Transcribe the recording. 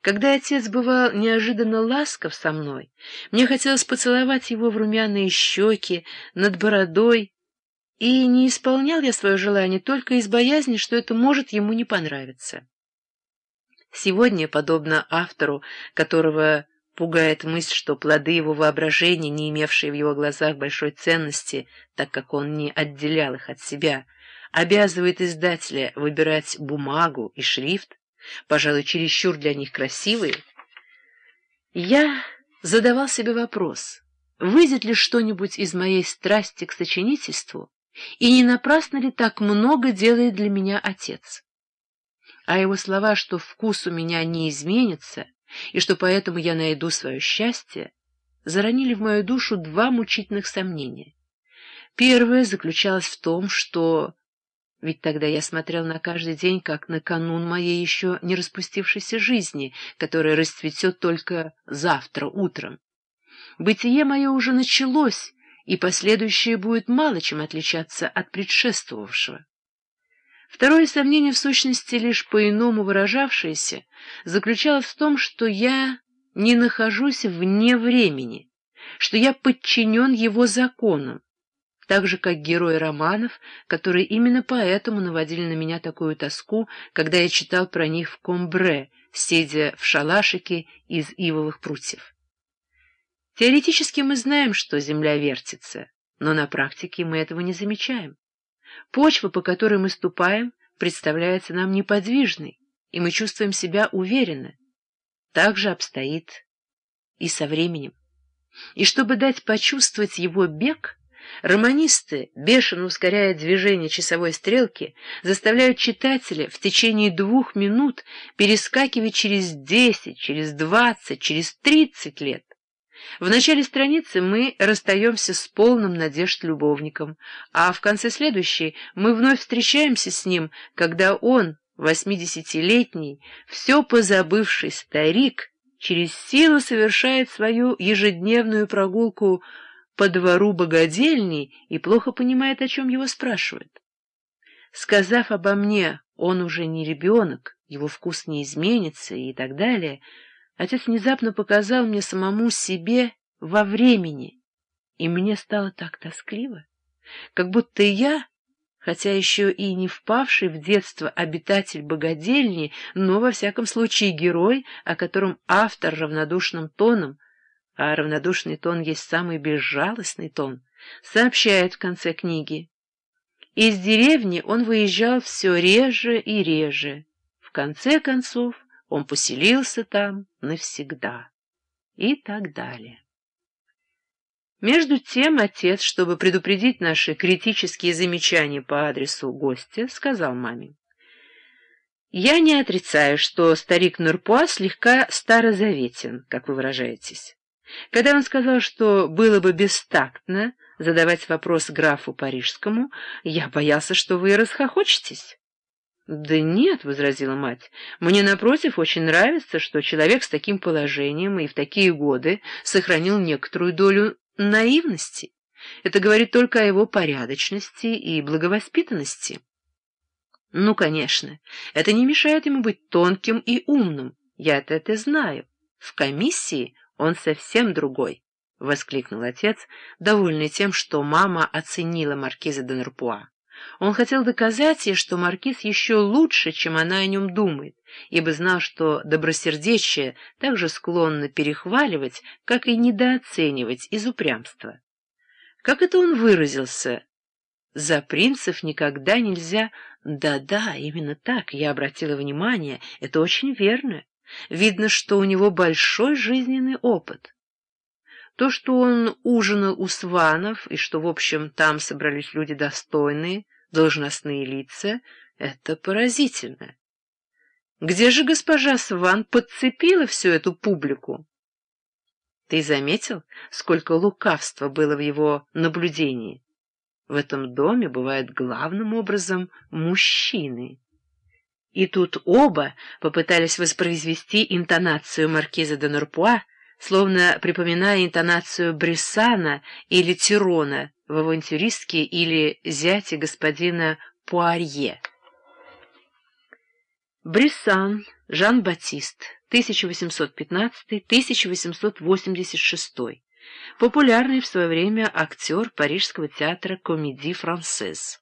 Когда отец бывал неожиданно ласков со мной, мне хотелось поцеловать его в румяные щеки, над бородой, и не исполнял я свое желание только из боязни, что это может ему не понравиться. Сегодня, подобно автору, которого пугает мысль, что плоды его воображения, не имевшие в его глазах большой ценности, так как он не отделял их от себя, обязывает издателя выбирать бумагу и шрифт, пожалуй, чересчур для них красивые, я задавал себе вопрос, выйдет ли что-нибудь из моей страсти к сочинительству, и не напрасно ли так много делает для меня отец? А его слова, что вкус у меня не изменится, и что поэтому я найду свое счастье, заронили в мою душу два мучительных сомнения. Первое заключалось в том, что ведь тогда я смотрел на каждый день, как на канун моей еще не распустившейся жизни, которая расцветет только завтра утром. Бытие мое уже началось, и последующее будет мало чем отличаться от предшествовавшего. Второе сомнение, в сущности, лишь по-иному выражавшееся, заключалось в том, что я не нахожусь вне времени, что я подчинен его законам, так же, как герои романов, которые именно поэтому наводили на меня такую тоску, когда я читал про них в Комбре, сидя в шалашике из ивовых прутьев. Теоретически мы знаем, что Земля вертится, но на практике мы этого не замечаем. Почва, по которой мы ступаем, представляется нам неподвижной, и мы чувствуем себя уверенно. Так же обстоит и со временем. И чтобы дать почувствовать его бег, Романисты, бешено ускоряя движение часовой стрелки, заставляют читателя в течение двух минут перескакивать через десять, через двадцать, через тридцать лет. В начале страницы мы расстаемся с полным надежд любовником, а в конце следующей мы вновь встречаемся с ним, когда он, восьмидесятилетний, все позабывший старик, через силу совершает свою ежедневную прогулку по двору богадельни и плохо понимает, о чем его спрашивают. Сказав обо мне, он уже не ребенок, его вкус не изменится и так далее, отец внезапно показал мне самому себе во времени, и мне стало так тоскливо, как будто я, хотя еще и не впавший в детство обитатель богадельни, но, во всяком случае, герой, о котором автор равнодушным тоном а равнодушный тон есть самый безжалостный тон, сообщает в конце книги. Из деревни он выезжал все реже и реже. В конце концов он поселился там навсегда. И так далее. Между тем отец, чтобы предупредить наши критические замечания по адресу гостя, сказал маме. «Я не отрицаю, что старик Нурпуа слегка старозаветен, как вы выражаетесь. Когда он сказал, что было бы бестактно задавать вопрос графу Парижскому, я боялся, что вы расхохочетесь. — Да нет, — возразила мать, — мне, напротив, очень нравится, что человек с таким положением и в такие годы сохранил некоторую долю наивности. Это говорит только о его порядочности и благовоспитанности. Ну, конечно, это не мешает ему быть тонким и умным, я-то это знаю. В комиссии он совсем другой, — воскликнул отец, довольный тем, что мама оценила маркиза де Нурпуа. Он хотел доказать ей, что маркиз еще лучше, чем она о нем думает, ибо знал, что добросердечие так же склонно перехваливать, как и недооценивать из упрямства. Как это он выразился? За принцев никогда нельзя... Да-да, именно так, я обратила внимание, это очень верно. Видно, что у него большой жизненный опыт. То, что он ужинал у Сванов, и что, в общем, там собрались люди достойные, должностные лица, это поразительно. Где же госпожа Сван подцепила всю эту публику? Ты заметил, сколько лукавства было в его наблюдении? В этом доме бывают главным образом мужчины. И тут оба попытались воспроизвести интонацию маркиза де Нурпуа, словно припоминая интонацию Брессана или Тирона в авантюристке или зяте господина Пуарье. Брессан, Жан-Батист, 1815-1886, популярный в свое время актер Парижского театра «Комедии Франсез».